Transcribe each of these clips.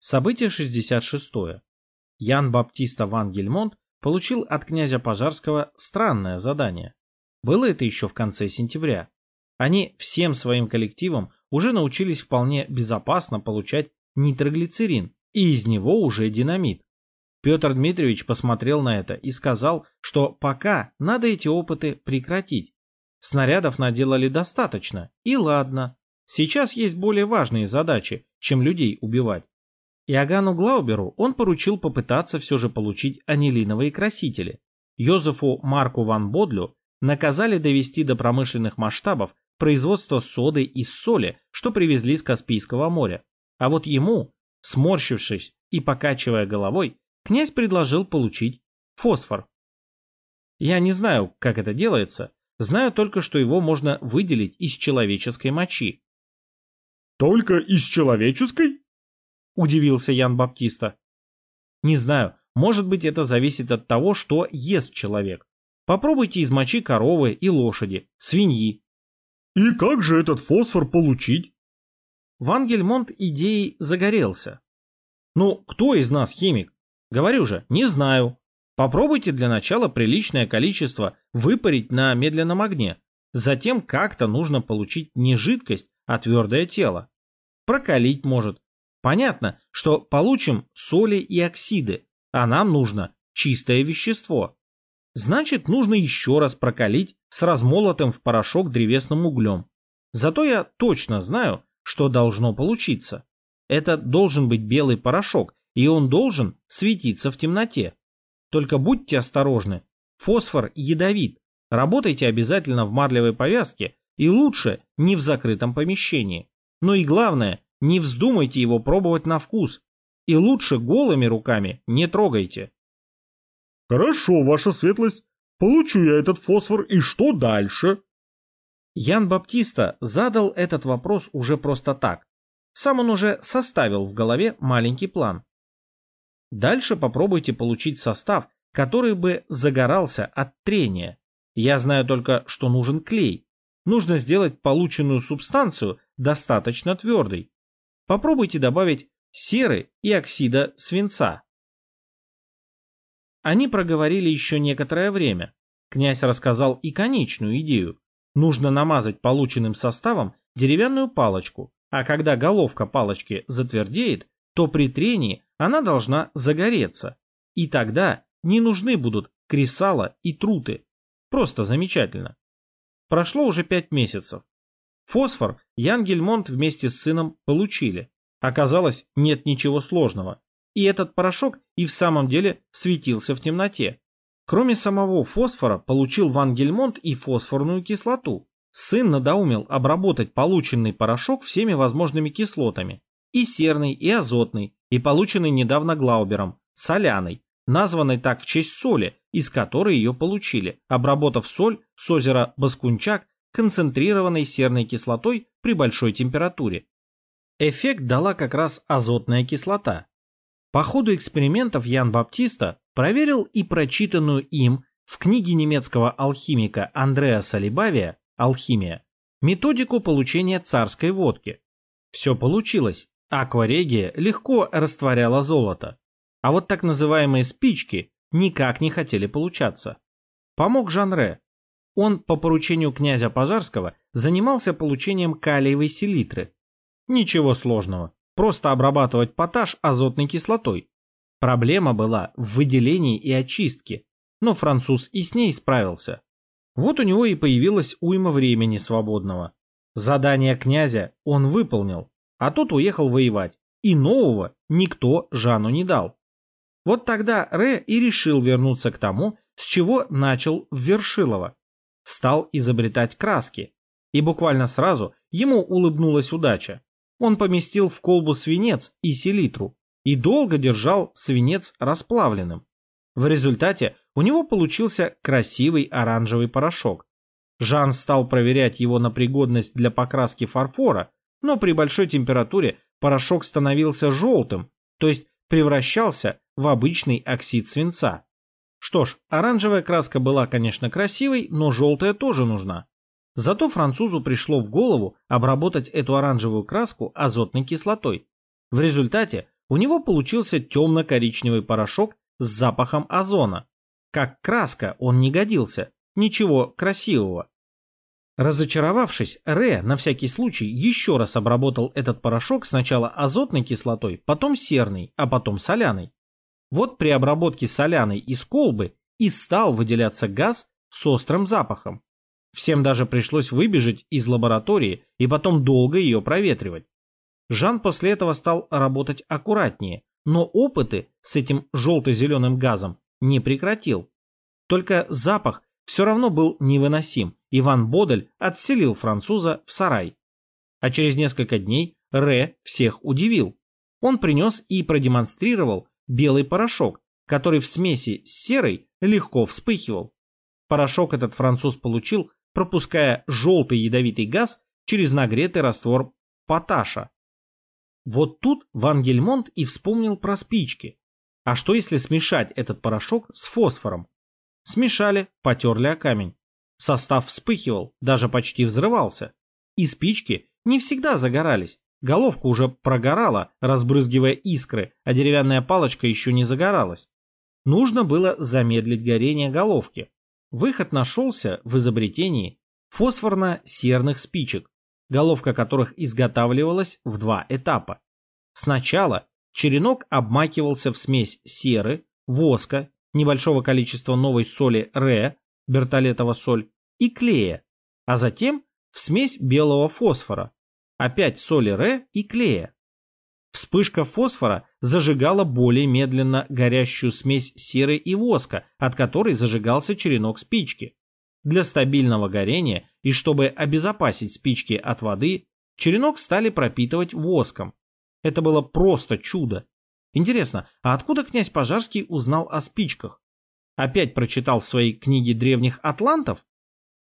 Событие 66. Ян Баптиста ван Гельмонт получил от князя Пожарского странное задание. Было это еще в конце сентября. Они всем своим коллективом уже научились вполне безопасно получать нитроглицерин, и из него уже динамит. Петр Дмитриевич посмотрел на это и сказал, что пока надо эти опыты прекратить. Снарядов наделали достаточно, и ладно. Сейчас есть более важные задачи, чем людей убивать. Иоганну Глауберу он поручил попытаться все же получить анилиновые красители. Йозефу Марку ван Бодлю наказали довести до промышленных масштабов производство соды из соли, что привезли с Каспийского моря. А вот ему, сморщившись и покачивая головой, князь предложил получить фосфор. Я не знаю, как это делается, знаю только, что его можно выделить из человеческой мочи. «Только из человеческой?» – удивился Ян Баптиста. «Не знаю, может быть это зависит от того, что ест человек. Попробуйте из мочи коровы и лошади, свиньи, и как же этот фосфор получить? Вангельмонт идеей загорелся. Ну, кто из нас химик? Говорю же, не знаю. Попробуйте для начала приличное количество выпарить на медленном огне. Затем как-то нужно получить не жидкость, а твердое тело. Прокалить может. Понятно, что получим соли и оксиды, а нам нужно чистое вещество. Значит, нужно еще раз прокалить с размолотым в порошок древесным углем. Зато я точно знаю, что должно получиться. Это должен быть белый порошок, и он должен светиться в темноте. Только будьте осторожны. Фосфор ядовит. Работайте обязательно в марлевой повязке и лучше не в закрытом помещении. Но и главное, не вздумайте его пробовать на вкус. И лучше голыми руками не трогайте. «Хорошо, ваша светлость. Получу я этот фосфор, и что дальше?» Ян Баптиста задал этот вопрос уже просто так. Сам он уже составил в голове маленький план. Дальше попробуйте получить состав, который бы загорался от трения. Я знаю только, что нужен клей. Нужно сделать полученную субстанцию достаточно твердой. Попробуйте добавить серы и оксида свинца. Они проговорили еще некоторое время. Князь рассказал и конечную идею. Нужно намазать полученным составом деревянную палочку, а когда головка палочки затвердеет, то при трении она должна загореться. И тогда не нужны будут кресала и труты. Просто замечательно. Прошло уже пять месяцев. Фосфор Ян Гельмонт вместе с сыном получили. Оказалось, нет ничего сложного и этот порошок и в самом деле светился в темноте. Кроме самого фосфора, получил Ван Гельмонт и фосфорную кислоту. Сын надоумел обработать полученный порошок всеми возможными кислотами. И серный, и азотный, и полученный недавно Глаубером, соляный, названной так в честь соли, из которой ее получили, обработав соль с озера Баскунчак концентрированной серной кислотой при большой температуре. Эффект дала как раз азотная кислота, по ходу экспериментов Ян Баптиста проверил и прочитанную им в книге немецкого алхимика Андреа Салибавия «Алхимия» методику получения царской водки. Все получилось. Акварегия легко растворяла золото. А вот так называемые спички никак не хотели получаться. Помог Жанре. Он по поручению князя Пожарского занимался получением калиевой селитры. Ничего сложного просто обрабатывать поташ азотной кислотой. Проблема была в выделении и очистке, но француз и с ней справился. Вот у него и появилось уйма времени свободного. Задание князя он выполнил, а тот уехал воевать, и нового никто Жану не дал. Вот тогда Ре и решил вернуться к тому, с чего начал в Вершилово. Стал изобретать краски, и буквально сразу ему улыбнулась удача. Он поместил в колбу свинец и селитру и долго держал свинец расплавленным. В результате у него получился красивый оранжевый порошок. Жан стал проверять его на пригодность для покраски фарфора, но при большой температуре порошок становился желтым, то есть превращался в обычный оксид свинца. Что ж, оранжевая краска была, конечно, красивой, но желтая тоже нужна. Зато французу пришло в голову обработать эту оранжевую краску азотной кислотой. В результате у него получился темно-коричневый порошок с запахом озона. Как краска он не годился, ничего красивого. Разочаровавшись, Ре на всякий случай еще раз обработал этот порошок сначала азотной кислотой, потом серной, а потом соляной. Вот при обработке соляной из колбы и стал выделяться газ с острым запахом. Всем даже пришлось выбежать из лаборатории и потом долго ее проветривать. Жан после этого стал работать аккуратнее, но опыты с этим желто-зеленым газом не прекратил. Только запах все равно был невыносим. Иван Бодель отселил француза в сарай. А через несколько дней Ре всех удивил. Он принес и продемонстрировал белый порошок, который в смеси с серой легко вспыхивал. Порошок этот француз получил, пропуская желтый ядовитый газ через нагретый раствор поташа. Вот тут Ван Гельмонт и вспомнил про спички. А что если смешать этот порошок с фосфором? Смешали, потерли о камень. Состав вспыхивал, даже почти взрывался. И спички не всегда загорались. Головка уже прогорала, разбрызгивая искры, а деревянная палочка еще не загоралась. Нужно было замедлить горение головки. Выход нашелся в изобретении фосфорно-серных спичек, головка которых изготавливалась в два этапа. Сначала черенок обмакивался в смесь серы, воска, небольшого количества новой соли ре, бертолетова соль, и клея, а затем в смесь белого фосфора, опять соли ре и клея. Вспышка фосфора зажигала более медленно горящую смесь серы и воска, от которой зажигался черенок спички. Для стабильного горения и чтобы обезопасить спички от воды, черенок стали пропитывать воском. Это было просто чудо. Интересно, а откуда князь Пожарский узнал о спичках? Опять прочитал в своей книге древних атлантов?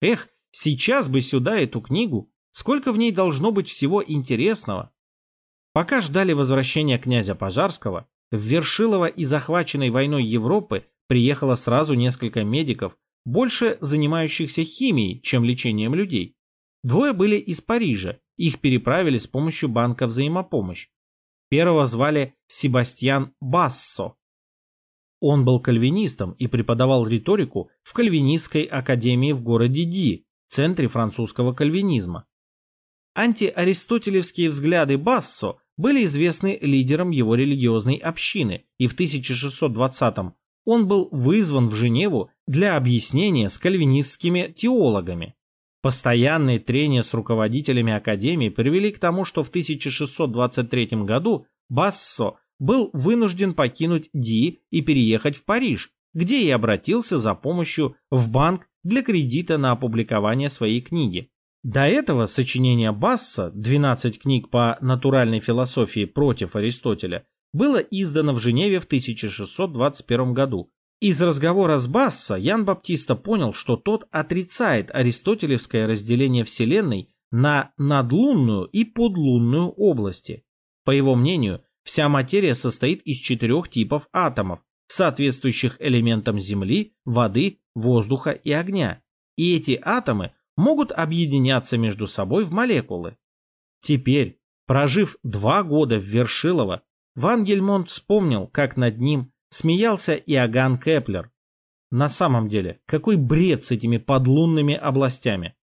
Эх, сейчас бы сюда эту книгу, сколько в ней должно быть всего интересного. Пока ждали возвращения князя Пожарского, в Вершилово и захваченной войной Европы приехало сразу несколько медиков, больше занимающихся химией, чем лечением людей. Двое были из Парижа, их переправили с помощью банка взаимопомощь. Первого звали Себастьян Бассо. Он был кальвинистом и преподавал риторику в Кальвинистской академии в городе Ди, центре французского кальвинизма. Антиаристотелевские взгляды Бассо были известны лидерам его религиозной общины, и в 1620-м он был вызван в Женеву для объяснения с кальвинистскими теологами. Постоянные трения с руководителями Академии привели к тому, что в 1623 году Бассо был вынужден покинуть Ди и переехать в Париж, где и обратился за помощью в банк для кредита на опубликование своей книги. До этого сочинение Басса «12 книг по натуральной философии против Аристотеля» было издано в Женеве в 1621 году. Из разговора с Басса Ян Баптиста понял, что тот отрицает аристотелевское разделение Вселенной на надлунную и подлунную области. По его мнению, вся материя состоит из четырех типов атомов, соответствующих элементам Земли, воды, воздуха и огня. И эти атомы могут объединяться между собой в молекулы. Теперь, прожив два года в Вершилово, Ван Гельмонт вспомнил, как над ним смеялся Иоганн Кеплер. На самом деле, какой бред с этими подлунными областями.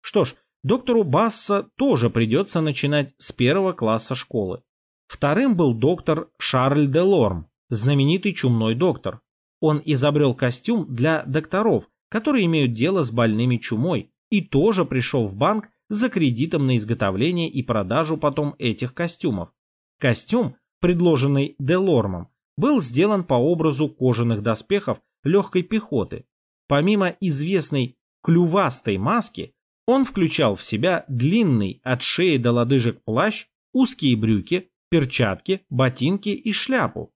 Что ж, доктору Басса тоже придется начинать с первого класса школы. Вторым был доктор Шарль де Лорм, знаменитый чумной доктор. Он изобрел костюм для докторов, которые имеют дело с больными чумой, и тоже пришел в банк за кредитом на изготовление и продажу потом этих костюмов. Костюм, предложенный Делормом, был сделан по образу кожаных доспехов легкой пехоты. Помимо известной клювастой маски, он включал в себя длинный от шеи до лодыжек плащ, узкие брюки, перчатки, ботинки и шляпу.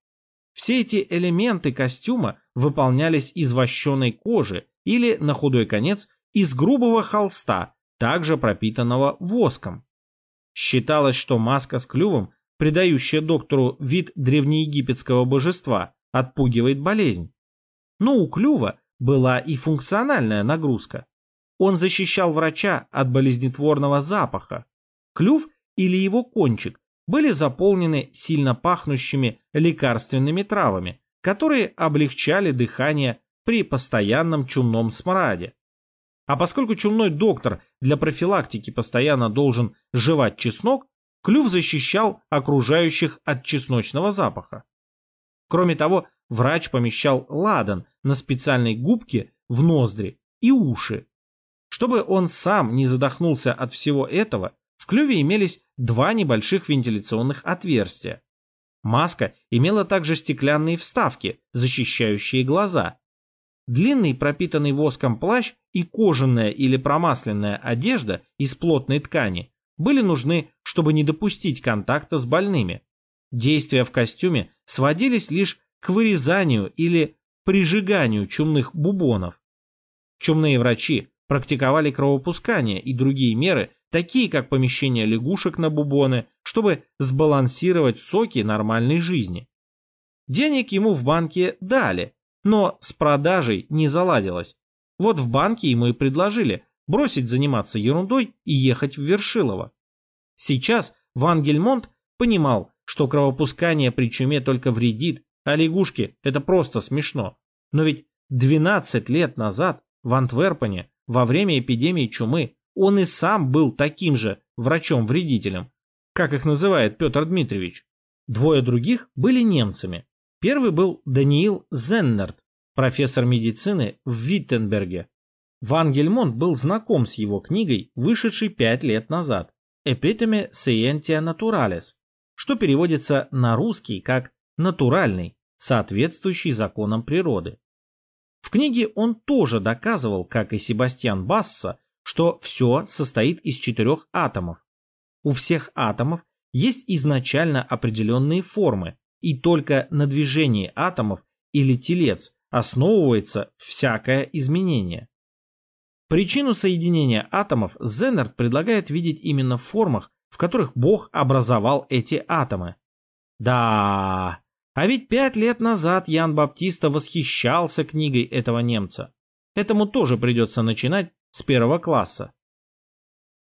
Все эти элементы костюма выполнялись из вощеной кожи или, на худой конец, из грубого холста, также пропитанного воском. Считалось, что маска с клювом, придающая доктору вид древнеегипетского божества, отпугивает болезнь. Но у клюва была и функциональная нагрузка. Он защищал врача от болезнетворного запаха. Клюв или его кончик были заполнены сильно пахнущими лекарственными травами, которые облегчали дыхание при постоянном чумном смраде. А поскольку чумной доктор для профилактики постоянно должен жевать чеснок, клюв защищал окружающих от чесночного запаха. Кроме того, врач помещал ладан на специальной губке в ноздри и уши. Чтобы он сам не задохнулся от всего этого, в клюве имелись два небольших вентиляционных отверстия. Маска имела также стеклянные вставки, защищающие глаза. Длинный пропитанный воском плащ и кожаная или промасленная одежда из плотной ткани были нужны, чтобы не допустить контакта с больными. Действия в костюме сводились лишь к вырезанию или прижиганию чумных бубонов. Чумные врачи практиковали кровопускание и другие меры, такие как помещение лягушек на бубоны, чтобы сбалансировать соки нормальной жизни. Денег ему в банке дали, но с продажей не заладилось. Вот в банке ему и предложили бросить заниматься ерундой и ехать в Вершилово. Сейчас Ван Гельмонт понимал, что кровопускание при чуме только вредит, а лягушки – это просто смешно. Но ведь 12 лет назад в Антверпене во время эпидемии чумы он и сам был таким же врачом-вредителем, как их называет Петр Дмитриевич. Двое других были немцами. Первый был Даниил Зеннерт, профессор медицины в Виттенберге. Ван Гельмонт был знаком с его книгой, вышедшей пять лет назад «Epitome Scientia Naturalis», что переводится на русский как «натуральный», соответствующий законам природы. В книге он тоже доказывал, как и Себастьян Басса, что все состоит из четырех атомов. У всех атомов есть изначально определенные формы, и только на движении атомов или телец основывается всякое изменение. Причину соединения атомов Зеннерт предлагает видеть именно в формах, в которых Бог образовал эти атомы. Да, а ведь пять лет назад Ян Баптиста восхищался книгой этого немца. Этому тоже придется начинать с первого класса.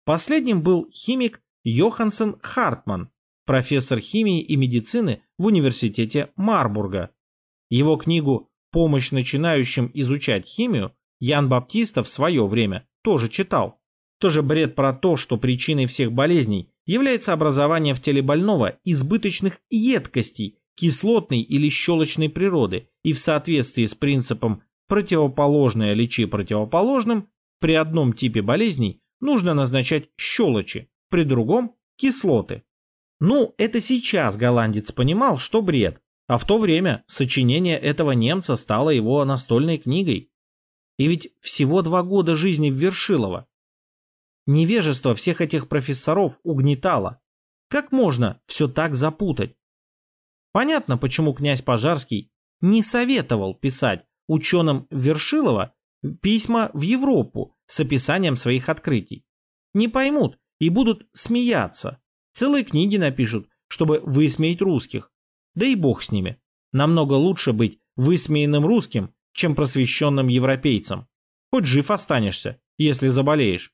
Последним был химик Йохансен Хартман, профессор химии и медицины в университете Марбурга. Его книгу «Помощь начинающим изучать химию» Ян Баптиста в свое время тоже читал. Тоже бред про то, что причиной всех болезней является образование в теле больного избыточных едкостей кислотной или щелочной природы и в соответствии с принципом «противоположное лечи противоположным» при одном типе болезней нужно назначать щелочи, при другом – кислоты. Ну, это сейчас голландец понимал, что бред, а в то время сочинение этого немца стало его настольной книгой. И ведь всего два года жизни в Вершилово. Невежество всех этих профессоров угнетало. Как можно все так запутать? Понятно, почему князь Пожарский не советовал писать ученым Вершилова письма в Европу с описанием своих открытий. Не поймут и будут смеяться. Целые книги напишут, чтобы высмеять русских. Да и бог с ними. Намного лучше быть высмеянным русским, чем просвещенным европейцем. Хоть жив останешься, если заболеешь.